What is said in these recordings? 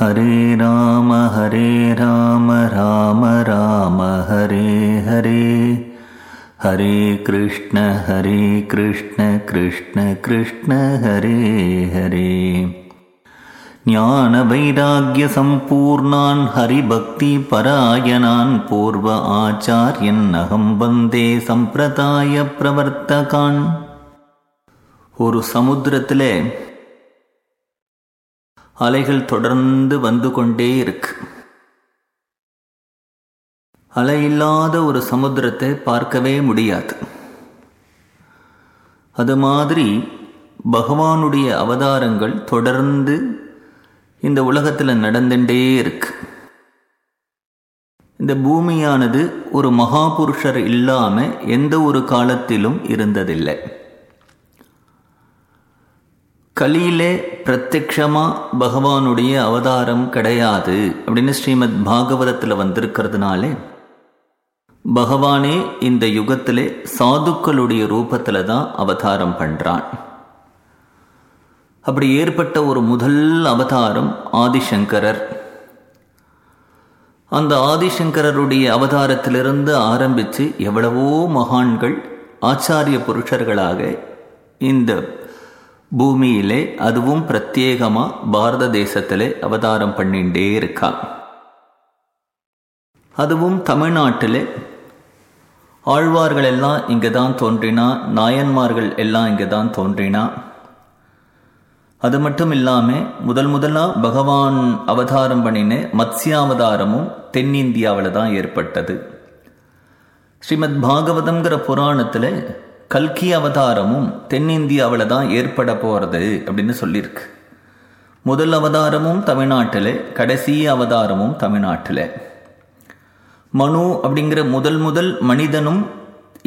हरे राम हरे राम राम राम हरे हरे हरे कृष्ण हरे कृष्ण कृष्ण कृष्ण हरे हरे ज्ञानवैराग्यसम्पूर्णान् हरिभक्तिपरायणान् पूर्व आचार्यन्नहं वन्दे சம்பிரதாயப்பிரவர்த்தகான் ஒரு சமுத்திரத்திலே அலைகள் தொடர்ந்து வந்து கொண்டே இருக்கு. அலை இல்லாத ஒரு சமுத்திரத்தை பார்க்கவே முடியாது. அது மாதிரி பகவானுடைய அவதாரங்கள் தொடர்ந்து இந்த உலகத்தில் நடந்துட்டே இருக்கு. இந்த பூமியானது ஒரு மகாபுருஷர் இல்லாமல் எந்த ஒரு காலத்திலும் இருந்ததில்லை. கலியிலே பிரத்யக்ஷமா பகவானுடைய அவதாரம் கிடையாது அப்படின்னு ஸ்ரீமத் பாகவதத்தில் வந்திருக்கிறதுனாலே பகவானே இந்த யுகத்திலே சாதுக்களுடைய ரூபத்தில் தான் அவதாரம் பண்ணுறான் அப்படி ஏற்பட்ட ஒரு முதல் அவதாரம் ஆதிசங்கரர். அந்த ஆதிசங்கரருடைய அவதாரத்திலிருந்து ஆரம்பித்து எவ்வளவோ மகான்கள் ஆச்சாரிய புருஷர்களாக இந்த பூமியிலே அதுவும் பிரத்யேகமாக பாரத தேசத்திலே அவதாரம் பண்ணிகிட்டே இருக்கா? அதுவும் தமிழ்நாட்டிலே? ஆழ்வார்கள் எல்லாம் இங்கே தான் தோன்றினா நாயன்மார்கள் எல்லாம் இங்கே தான் தோன்றினா? அது மட்டும் இல்லாமல் முதல் முதலாக பகவான் அவதாரம் பண்ணின மத்ஸ்யாவதாரமும் தென்னிந்தியாவில் தான் ஏற்பட்டது. ஸ்ரீமத் பாகவதங்கிற புராணத்தில் கல்கி அவதாரமும் தென்னிந்தியாவில் தான் ஏற்பட போகிறது அப்படின்னு சொல்லியிருக்கு. முதல் அவதாரமும் தமிழ்நாட்டில் கடைசி அவதாரமும் தமிழ்நாட்டில். மனு அப்படிங்கிற முதல் முதல் மனிதனும்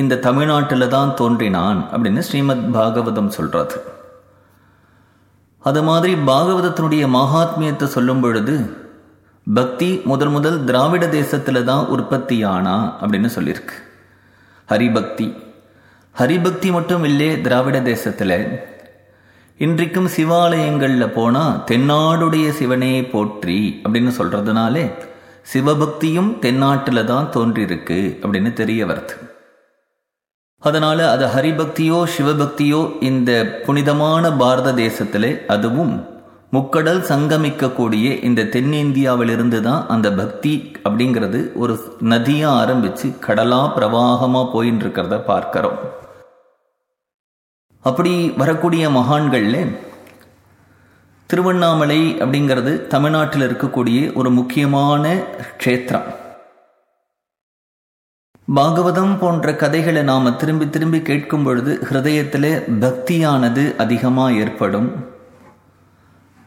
இந்த தமிழ்நாட்டில் தான் தோன்றினான் அப்படின்னு ஸ்ரீமத் பாகவதம் சொல்கிறது அது மாதிரி பாகவதத்தினுடைய மகாத்மியத்தை சொல்லும் பொழுது பக்தி முதல் முதல் திராவிட தேசத்தில் தான் உற்பத்தியானா அப்படின்னு சொல்லியிருக்கு. ஹரிபக்தி ஹரிபக்தி மட்டும் இல்லை திராவிட தேசத்தில். இன்றைக்கும் சிவாலயங்களில் போனால் தென்னாடுடைய சிவனே போற்றி அப்படின்னு சொல்கிறதுனாலே சிவபக்தியும் தென்னாட்டில் தான் தோன்றியிருக்கு அப்படின்னு தெரிய வருது. அதனால் அது ஹரிபக்தியோ சிவபக்தியோ இந்த புனிதமான பாரத தேசத்தில் அதுவும் முக்கடல் சங்கமிக்கக்கூடிய இந்த தென்னிந்தியாவிலிருந்து தான் அந்த பக்தி அப்படிங்கிறது ஒரு நதியாக ஆரம்பித்து கடலாக பிரவாகமாக போயின்னு இருக்கிறத பார்க்குறோம். அப்படி வரக்கூடிய மகான்களில் திருவண்ணாமலை அப்படிங்கிறது தமிழ்நாட்டில் இருக்கக்கூடிய ஒரு முக்கியமான க்ஷேத்திரம். பாகவதம் போன்ற கதைகளை நாம் திரும்பி திரும்பி கேட்கும் பொழுது ஹிருதயத்தில் பக்தியானது அதிகமாக ஏற்படும்.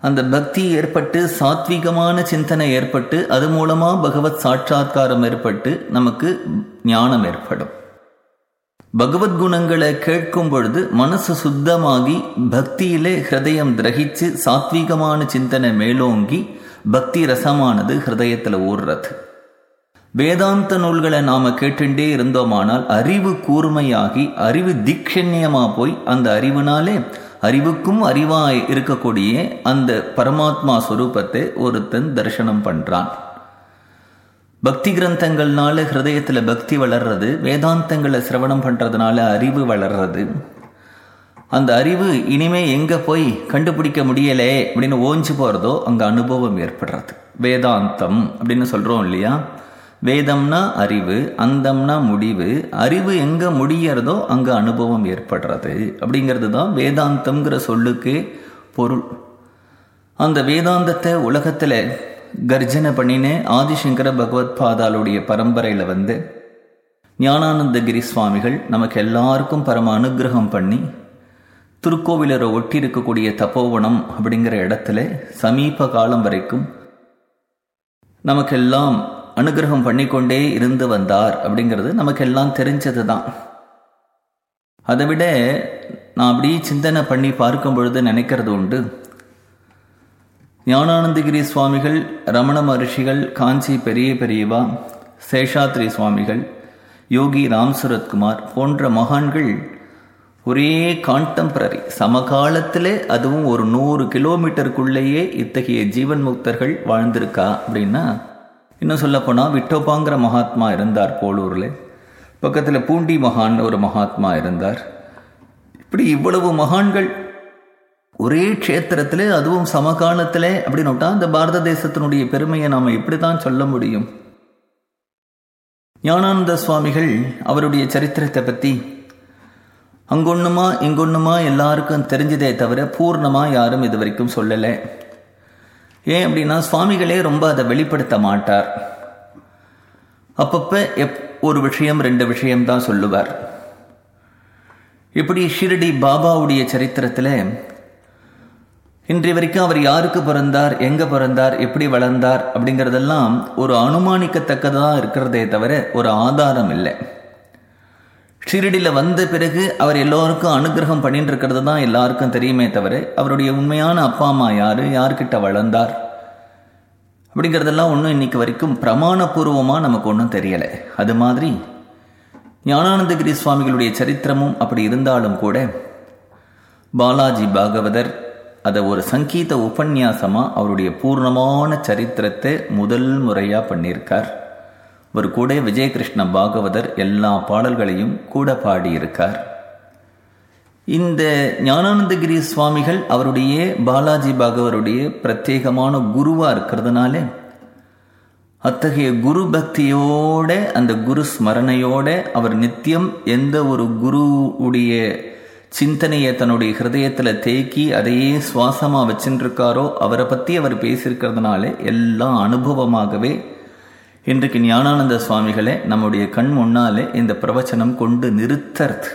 அந்த பக்தி ஏற்பட்டு சாத்விகமான சிந்தனை ஏற்பட்டு அது மூலமாக பகவத் சாட்சாத்காரம் ஏற்பட்டு நமக்கு ஞானம் ஏற்படும். பகவத்குணங்களை கேட்கும் பொழுது மனசு சுத்தமாகி பக்தியிலே ஹிருதயம் திரகிச்சு சாத்வீகமான சிந்தனை மேலோங்கி பக்தி ரசமானது ஹிருதயத்தில் ஊறுறது வேதாந்த நூல்களை நாம் கேட்டுட்டே இருந்தோமானால் அறிவு கூர்மையாகி அறிவு தீக்ஷண்யமாக போய் அந்த அறிவுனாலே அறிவுக்கும் அறிவாய் இருக்கக்கூடிய அந்த பரமாத்மா சுரூபத்தை ஒருத்தன் தரிசனம் பண்ணுறான் பக்தி கிரந்தங்கள்னால ஹிருதயத்தில் பக்தி வளர்றது வேதாந்தங்களை சிரவணம் பண்ணுறதுனால அறிவு வளர்றது. அந்த அறிவு இனிமே எங்கே போய் கண்டுபிடிக்க முடியலே அப்படின்னு ஓஞ்சு போகிறதோ அங்கே அனுபவம் ஏற்படுறது. வேதாந்தம் அப்படின்னு சொல்கிறோம் இல்லையா? வேதம்னா அறிவு அந்தம்னா முடிவு. அறிவு எங்கே முடியறதோ அங்கே அனுபவம் ஏற்படுறது. அப்படிங்கிறது தான் வேதாந்தம்ங்கிற சொல்லுக்கு பொருள். அந்த வேதாந்தத்தை உலகத்தில் கர்ஜனை பண்ணினே ஆதிசங்கர பகவத் பாதாளுடைய பரம்பரையில் வந்து ஞானானந்தகிரி சுவாமிகள் நமக்கு எல்லாருக்கும் பரம அனுகிரகம் பண்ணி திருக்கோவிலரை ஒட்டி இருக்கக்கூடிய தப்போவனம் அப்படிங்கிற இடத்துல சமீப காலம் வரைக்கும் நமக்கெல்லாம் அனுகிரகம் பண்ணிக்கொண்டே இருந்து வந்தார் அப்படிங்கிறது நமக்கெல்லாம் தெரிஞ்சது தான் அதை விட நான் அப்படியே சிந்தனை பண்ணி பார்க்கும் பொழுது நினைக்கிறது உண்டு. ஞானானந்தகிரி சுவாமிகள் ரமண மகர்ஷிகள் காஞ்சி பெரிய பெரியவா சேஷாத்ரி சுவாமிகள் யோகி ராம்சுரத்குமார் போன்ற மகான்கள் ஒரே கான்டெம்பரரி சமகாலத்திலே அதுவும் ஒரு நூறு கிலோமீட்டருக்குள்ளேயே இத்தகைய ஜீவன் முக்தர்கள் வாழ்ந்திருக்கா அப்படின்னா இன்னும் சொல்லப்போனால் விட்டோபாங்கிற மகாத்மா இருந்தார் போலூரில் பக்கத்தில் பூண்டி மகான் ஒரு மகாத்மா இருந்தார். இப்படி இவ்வளவு மகான்கள் ஒரே க்ஷேத்திரத்தில் அதுவும் சமகாலத்தில் அப்படின்னு விட்டா இந்த பாரத தேசத்தினுடைய பெருமையை நாம் எப்படி தான் சொல்ல முடியும்? ஞானானந்த சுவாமிகள் அவருடைய சரித்திரத்தை பற்றி அங்கொன்றுமா இங்கொன்னுமா எல்லாருக்கும் தெரிஞ்சதே தவிர பூர்ணமாக யாரும் இது வரைக்கும் சொல்லலை. ஏன் அப்படின்னா சுவாமிகளே ரொம்ப அதை வெளிப்படுத்த மாட்டார். அப்பப்போ எப் ஒரு விஷயம் ரெண்டு விஷயம் தான் சொல்லுவார். இப்படி ஷிரடி பாபாவுடைய சரித்திரத்தில் இன்றைய வரைக்கும் அவர் யாருக்கு பிறந்தார் எங்கே பிறந்தார் எப்படி வளர்ந்தார் அப்படிங்கிறதெல்லாம் ஒரு அனுமானிக்கத்தக்கதாக இருக்கிறதே தவிர ஒரு ஆதாரம் இல்லை. ஷிரடியில் வந்த பிறகு அவர் எல்லோருக்கும் அனுகிரகம் பண்ணிட்டு இருக்கிறது தான் எல்லாருக்கும் தெரியுமே தவிர அவருடைய உண்மையான அப்பா அம்மா யார் யார்கிட்ட வளர்ந்தார் அப்படிங்கிறதெல்லாம் ஒன்றும் இன்னைக்கு வரைக்கும் பிரமாணபூர்வமாக நமக்கு ஒன்றும் தெரியலை. அது மாதிரி ஞானானந்தகிரி சுவாமிகளுடைய சரித்திரமும் அப்படி இருந்தாலும் கூட பாலாஜி பாகவதர் அதை ஒரு சங்கீத உபன்யாசமாக அவருடைய பூர்ணமான சரித்திரத்தை முதல் முறையாக பண்ணியிருக்கார். ஒரு கூட விஜயகிருஷ்ண பாகவதர் எல்லா பாடல்களையும் கூட பாடியிருக்கார். இந்த ஞானானந்தகிரி சுவாமிகள் அவருடைய பாலாஜி பாகவருடைய பிரத்யேகமான குருவாக இருக்கிறதுனாலே அத்தகைய குரு பக்தியோட அந்த குரு ஸ்மரணையோட அவர் நித்தியம் எந்த ஒரு குருவுடைய சிந்தனையை தன்னுடைய ஹிருதயத்தில் தேக்கி அதையே சுவாசமாக வச்சுருக்காரோ அவரை பற்றி அவர் பேசியிருக்கிறதுனால எல்லாம் அனுபவமாகவே இன்றைக்கு ஞானானந்த சுவாமிகளை நம்முடைய கண் முன்னாலே இந்த பிரவச்சனம் கொண்டு நிறுத்தறது.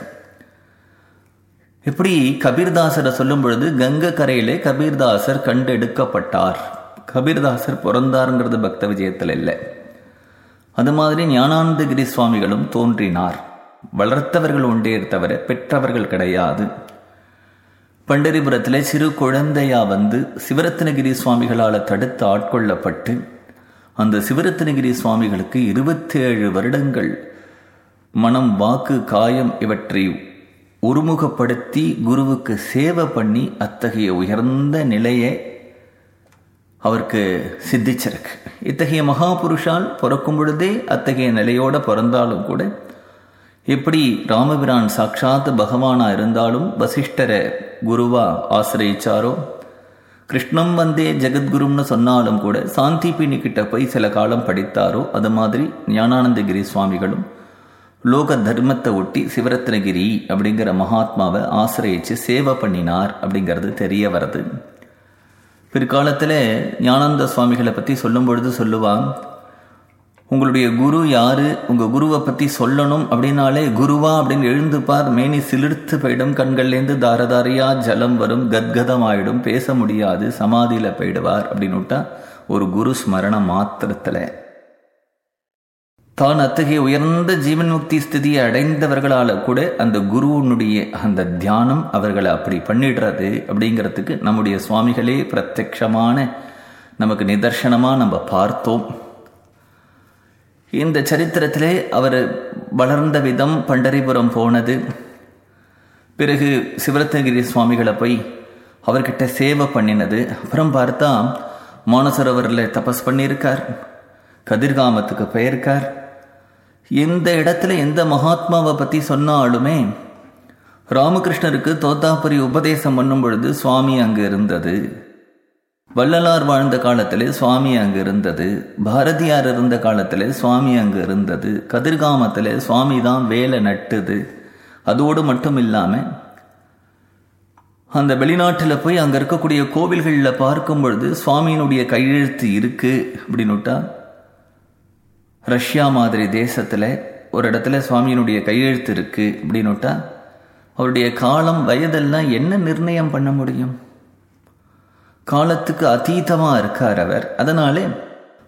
எப்படி கபீர்தாசரை சொல்லும் பொழுது கங்க கரையிலே கபீர்தாசர் கண்டெடுக்கப்பட்டார். கபீர்தாசர் பிறந்தாருங்கிறது பக்த விஜயத்தில் இல்லை. அது மாதிரி ஞானானந்தகிரி சுவாமிகளும் தோன்றினார். வளர்த்தவர்கள் உண்டே தவிர பெற்றவர்கள் கிடையாது. பண்டரிபுரத்தில் சிறு குழந்தையா வந்து சிவரத்னகிரி சுவாமிகளால் தடுத்து ஆட்கொள்ளப்பட்டு அந்த சிவரத்னகிரி சுவாமிகளுக்கு இருபத்தேழு வருடங்கள் மனம் வாக்கு காயம் இவற்றை ஒருமுகப்படுத்தி குருவுக்கு சேவை பண்ணி அத்தகைய உயர்ந்த நிலையை அவருக்கு சித்திச்சிருக்கு. இத்தகைய மகாபுருஷால் பிறக்கும் பொழுதே அத்தகைய நிலையோடு பிறந்தாலும் கூட எப்படி ராமபிரான் சாட்சாத் பகவானா இருந்தாலும் வசிஷ்டரை குருவா ஆசிரியிச்சாரோ? கிருஷ்ணம் வந்தே ஜெகத்குரும்னு சொன்னாலும் கூட சாந்தி கிட்ட போய் சில காலம் படித்தாரோ? அது மாதிரி ஞானானந்தகிரி சுவாமிகளும் லோக தர்மத்தை ஒட்டி சிவரத்னகிரி அப்படிங்கிற மகாத்மாவை ஆசிரியிச்சு சேவை பண்ணினார் அப்படிங்கிறது தெரிய வருது பிற்காலத்தில் ஞானந்த சுவாமிகளை பற்றி சொல்லும் பொழுது சொல்லுவான் உங்களுடைய குரு யாரு? உங்க குருவை பற்றி சொல்லணும் அப்படின்னாலே குருவா அப்படின்னு எழுந்துப்பார். மேனி சிலிர்த்து போயிடும். கண்கள்லேருந்து தாரதாரியா ஜலம் வரும். கத்கதம் ஆயிடும் பேச முடியாது. சமாதியில் போயிடுவார் அப்படின்னு விட்டா ஒரு குரு ஸ்மரண மாத்திரத்தில். தான் அத்தகைய உயர்ந்த ஜீவன் முக்தி ஸ்திதியை அடைந்தவர்களால் கூட அந்த குருவனுடைய அந்த தியானம் அவர்களை அப்படி பண்ணிடுறது அப்படிங்கிறதுக்கு நம்முடைய சுவாமிகளே பிரத்யக்ஷமான நமக்கு நிதர்சனமாக நம்ம பார்த்தோம். இந்த சரித்திரத்திலே அவர் வளர்ந்த விதம் பண்டரிபுரம் போனது. பிறகு சிவரத்தகிரி சுவாமிகளை போய் அவர்கிட்ட சேவை பண்ணினது. அப்புறம் பார்த்தா மானசரோவரில் தபஸ் பண்ணியிருக்கார். கதிர்காமத்துக்கு போயிருக்கார். எந்த இடத்துல எந்த மகாத்மாவை பற்றி சொன்னாலுமே ராமகிருஷ்ணருக்கு தோத்தாபுரி உபதேசம் பண்ணும் பொழுது சுவாமி அங்கே இருந்தது. வள்ளலார் வாழ்ந்த காலத்தில் சுவாமி அங்கு இருந்தது. பாரதியார் இருந்த காலத்தில் சுவாமி அங்கு இருந்தது. கதிர்காமத்தில் சுவாமி தான் வேலை நட்டுது. அதோடு மட்டும் இல்லாமல் அந்த வெளிநாட்டில் போய் அங்கே இருக்கக்கூடிய கோவில்களில் பார்க்கும் பொழுது சுவாமியினுடைய கையெழுத்து இருக்குது அப்படின்னுட்டா ரஷ்யா மாதிரி தேசத்தில் ஒரு இடத்துல சுவாமியினுடைய கையெழுத்து இருக்குது அப்படின்னுட்டா அவருடைய காலம் வயதெல்லாம் என்ன நிர்ணயம் பண்ண முடியும்? காலத்துக்கு அதீதமாக இருக்கார் அவர். அதனாலே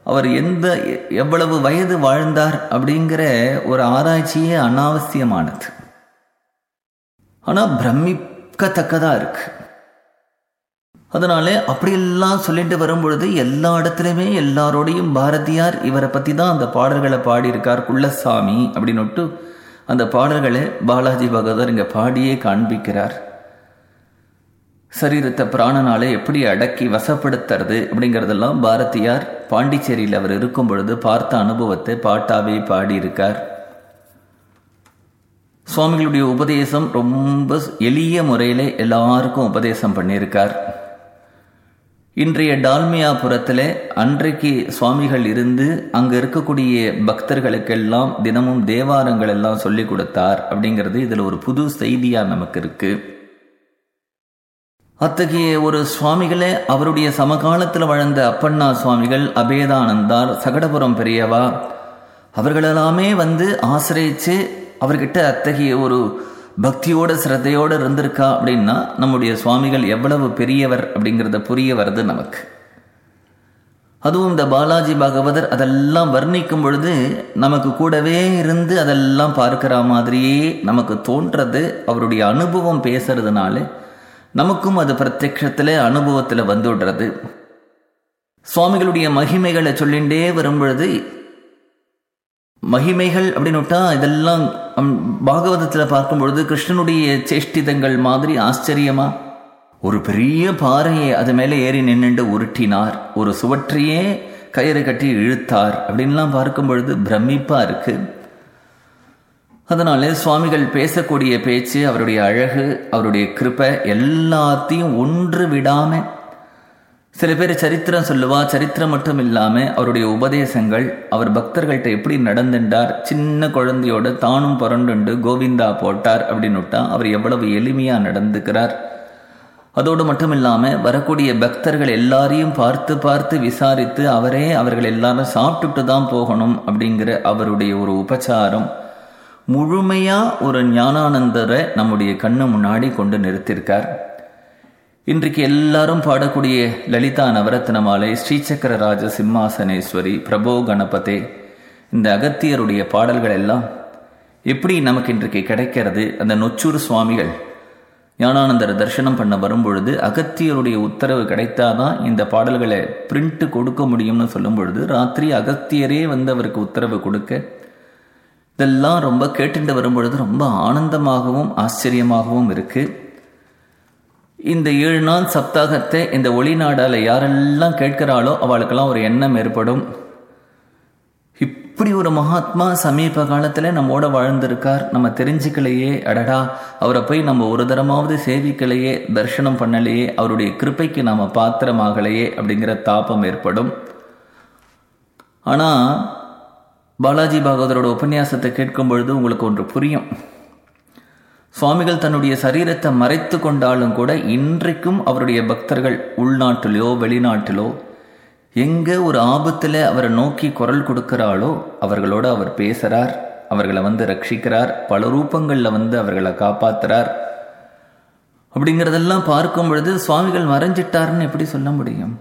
அவர் எந்த எவ்வளவு வயது வாழ்ந்தார் அப்படிங்கிற ஒரு ஆராய்ச்சியே அனாவசியமானது. ஆனால் பிரமிக்கத்தக்கதாக இருக்கு. அதனாலே அப்படியெல்லாம் சொல்லிட்டு வரும்பொழுது எல்லா இடத்துலையுமே எல்லாரோடையும் பாரதியார் இவரை பற்றி தான் அந்த பாடல்களை பாடியிருக்கார் குள்ளசாமி அப்படின்னுட்டு அந்த பாடல்களை பாலாஜி பகவதர் இங்கே பாடியே காண்பிக்கிறார். சரீரத்தை பிராணனால எப்படி அடக்கி வசப்படுத்துறது அப்படிங்கிறதெல்லாம் பாரதியார் பாண்டிச்சேரியில் அவர் இருக்கும் பொழுது பார்த்த அனுபவத்தை பாட்டாவே பாடியிருக்கார். சுவாமிகளுடைய உபதேசம் ரொம்ப எளிய முறையில் எல்லாருக்கும் உபதேசம் பண்ணியிருக்கார். இன்றைய டால்மியாபுரத்தில் அன்றைக்கு சுவாமிகள் இருந்து அங்கே இருக்கக்கூடிய பக்தர்களுக்கெல்லாம் தினமும் தேவாரங்கள் எல்லாம் சொல்லி கொடுத்தார் அப்படிங்கிறது இதில் ஒரு புது செய்தியாக நமக்கு இருக்குது அத்தகைய ஒரு சுவாமிகளே அவருடைய சமகாலத்தில் வாழ்ந்த அப்பண்ணா சுவாமிகள் அபேதானந்தார் சகடபுரம் பெரியவா அவர்களெல்லாமே வந்து ஆசிரியச்சு அவர்கிட்ட அத்தகைய ஒரு பக்தியோட சிரத்தையோடு இருந்திருக்கா அப்படின்னா நம்முடைய சுவாமிகள் எவ்வளவு பெரியவர் அப்படிங்கிறத புரிய வருது நமக்கு. அதுவும் இந்த பாலாஜி பாகவதர் அதெல்லாம் வர்ணிக்கும் பொழுது நமக்கு கூடவே இருந்து அதெல்லாம் பார்க்கிற மாதிரியே நமக்கு தோன்றது அவருடைய அனுபவம் பேசுறதுனால. நமக்கும் அது பிரத்யக்ஷத்தில் அனுபவத்தில் வந்துடுறது சுவாமிகளுடைய மகிமைகளை சொல்லிண்டே வரும்பொழுது மகிமைகள் அப்படின்னு விட்டா இதெல்லாம் பாகவதத்தில் பார்க்கும் பொழுது கிருஷ்ணனுடைய சேஷ்டிதங்கள் மாதிரி ஆச்சரியமா? ஒரு பெரிய பாறையை அது மேலே ஏறி நின்றுண்டு உருட்டினார். ஒரு சுவற்றையே கயிறு கட்டி இழுத்தார் அப்படின்லாம் பார்க்கும் பொழுது இருக்குது அதனால சுவாமிகள் பேசக்கூடிய பேச்சு அவருடைய அழகு அவருடைய கிருப்பை எல்லாத்தையும் ஒன்று விடாம சில பேர் சரித்திரம் சொல்லுவா சரித்திரம் மட்டும் இல்லாமல் அவருடைய உபதேசங்கள் அவர் பக்தர்கள்ட்ட எப்படி நடந்துட்டார் சின்ன குழந்தையோட தானும் புரண்டுண்டு கோவிந்தா போட்டார் அப்படின்னுட்டா அவர் எவ்வளவு எளிமையாக நடந்துக்கிறார். அதோடு மட்டும் இல்லாமல் வரக்கூடிய பக்தர்கள் எல்லாரையும் பார்த்து பார்த்து விசாரித்து அவரே அவர்கள் எல்லாரும் சாப்பிட்டுட்டு தான் போகணும் அப்படிங்கிற அவருடைய ஒரு உபச்சாரம். முழுமையாக ஒரு ஞானானந்தரை நம்முடைய கண்ணு முன்னாடி கொண்டு நிறுத்தியிருக்கார். இன்றைக்கு எல்லாரும் பாடக்கூடிய லலிதா நவரத்ன மாலை ஸ்ரீசக்கர ராஜ சிம்மாசனேஸ்வரி பிரபோ கணபதே இந்த அகத்தியருடைய பாடல்கள் எல்லாம் எப்படி நமக்கு இன்றைக்கு கிடைக்கிறது? அந்த நொச்சூர் சுவாமிகள் ஞானானந்தர் தரிசனம் பண்ண வரும்பொழுது அகத்தியருடைய உத்தரவு கிடைத்தாதான் இந்த பாடல்களை பிரிண்ட் கொடுக்க முடியும்னு சொல்லும் பொழுது ராத்திரி அகத்தியரே வந்து அவருக்கு உத்தரவு கொடுக்க இதெல்லாம் ரொம்ப கேட்டுட்டு வரும்பொழுது ரொம்ப ஆனந்தமாகவும் ஆச்சரியமாகவும் இருக்குது இந்த ஏழு நாள் சப்தாகத்தை இந்த ஒளி நாடால் யாரெல்லாம் கேட்கிறாளோ அவளுக்கெல்லாம் ஒரு எண்ணம் ஏற்படும். இப்படி ஒரு மகாத்மா சமீப காலத்தில் நம்மோட வாழ்ந்திருக்கார். நம்ம தெரிஞ்சுக்கலையே அடடா அவரை போய் நம்ம ஒரு தரமாவது சேவிக்கலையே தர்ஷனம் பண்ணலையே அவருடைய கிருப்பைக்கு நாம் பாத்திரமாகலையே அப்படிங்கிற தாபம் ஏற்படும். ஆனால் பாலாஜி பாகவதரோட உபன்யாசத்தை கேட்கும் பொழுது உங்களுக்கு ஒன்று புரியும். சுவாமிகள் தன்னுடைய சரீரத்தை மறைத்து கொண்டாலும் கூட இன்றைக்கும் அவருடைய பக்தர்கள் உள்நாட்டிலோ வெளிநாட்டிலோ எங்கே ஒரு ஆபத்தில் அவரை நோக்கி குரல் கொடுக்கிறாளோ அவர்களோட அவர் பேசுகிறார் அவர்களை வந்து ரட்சிக்கிறார் பல ரூபங்களில் வந்து அவர்களை காப்பாற்றுறார் அப்படிங்கிறதெல்லாம் பார்க்கும் பொழுது சுவாமிகள் மறைஞ்சிட்டாருன்னு எப்படி சொல்ல முடியும்?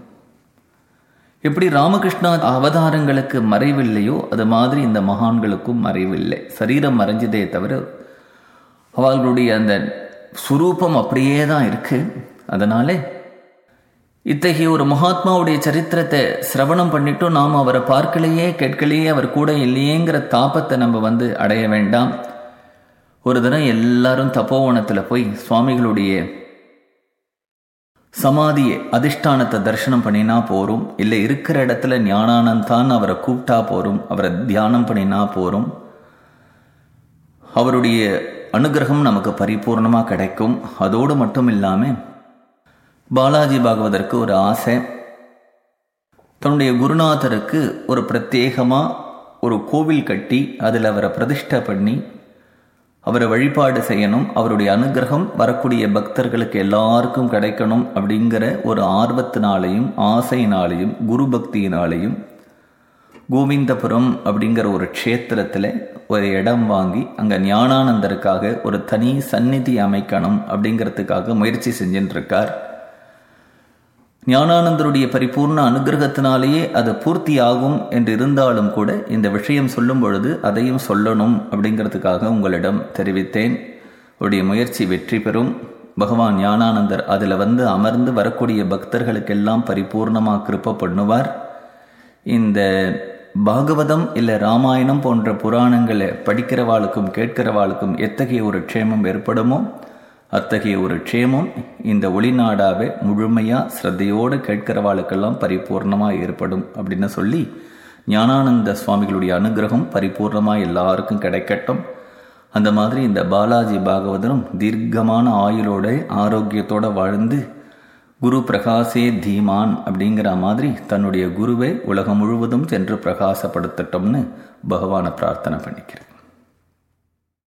எப்படி ராமகிருஷ்ணா அவதாரங்களுக்கு மறைவில்லையோ அது மாதிரி இந்த மகான்களுக்கும் மறைவில்லை. சரீரம் மறைஞ்சதே தவிர அவர்களுடைய அந்த சுரூபம் அப்படியே தான் இருக்கு. அதனாலே இத்தகைய ஒரு மகாத்மாவுடைய சரித்திரத்தை சிரவணம் பண்ணிட்டும் நாம் அவரை பார்க்கலையே கேட்கலையே அவர் கூட இல்லையேங்கிற தாபத்தை நம்ம வந்து அடைய வேண்டாம். ஒரு தினம் எல்லாரும் தப்போவனத்தில் போய் சுவாமிகளுடைய சமாதியை அதிஷ்டானத்தை தரிசனம் பண்ணினா போரும். இல்லை இருக்கிற இடத்துல ஞானானந்தான் அவரை கூப்பிட்டா போரும். அவரை தியானம் பண்ணினா போரும். அவருடைய அனுகிரகம் நமக்கு பரிபூர்ணமாக கிடைக்கும். அதோடு மட்டும் இல்லாமல் பாலாஜி பாகவதற்கு ஒரு ஆசை. தன்னுடைய குருநாதருக்கு ஒரு பிரத்யேகமாக ஒரு கோவில் கட்டி அதில் அவரை பிரதிஷ்டை பண்ணி அவரை வழிபாடு செய்யணும் அவருடைய அனுகிரகம் வரக்கூடிய பக்தர்களுக்கு எல்லாருக்கும் கிடைக்கணும் அப்படிங்கிற ஒரு ஆர்வத்தினாலையும் ஆசையினாலையும் குரு பக்தியினாலையும் கோவிந்தபுரம் அப்படிங்கிற ஒரு க்ஷேத்திரத்தில் ஒரு இடம் வாங்கி அங்கே ஞானானந்தருக்காக ஒரு தனி சந்நிதி அமைக்கணும் அப்படிங்கிறதுக்காக முயற்சி செஞ்சுட்டு இருக்கார் ஞானானந்தருடைய பரிபூர்ண அனுகிரகத்தினாலேயே அது பூர்த்தி ஆகும் என்று இருந்தாலும் கூட இந்த விஷயம் சொல்லும் பொழுது அதையும் சொல்லணும் அப்படிங்கிறதுக்காக உங்களிடம் தெரிவித்தேன். உடைய முயற்சி வெற்றி பெறும். பகவான் ஞானானந்தர் அதில் வந்து அமர்ந்து வரக்கூடிய பக்தர்களுக்கெல்லாம் பரிபூர்ணமாக கிருப்ப பண்ணுவார். இந்த பாகவதம் இல்லை ராமாயணம் போன்ற புராணங்களை படிக்கிறவாளுக்கும் கேட்கிறவாளுக்கும் எத்தகைய ஒரு க்ஷேமம் ஏற்படுமோ? அத்தகைய ஒரு க்ஷேமம் இந்த ஒளிநாடாவை முழுமையாக ஸ்ரத்தையோடு கேட்கிறவாளுக்கெல்லாம் பரிபூர்ணமாக ஏற்படும் அப்படின்னு சொல்லி ஞானானந்த சுவாமிகளுடைய அனுகிரகம் பரிபூர்ணமாக எல்லாருக்கும் கிடைக்கட்டும். அந்த மாதிரி இந்த பாலாஜி பாகவதரும் தீர்க்கமான ஆயுளோட ஆரோக்கியத்தோடு வாழ்ந்து குரு பிரகாசே தீமான் அப்படிங்கிற மாதிரி தன்னுடைய குருவை உலகம் முழுவதும் சென்று பிரகாசப்படுத்தட்டும்னு பகவானை பிரார்த்தனை பண்ணிக்கிறேன்.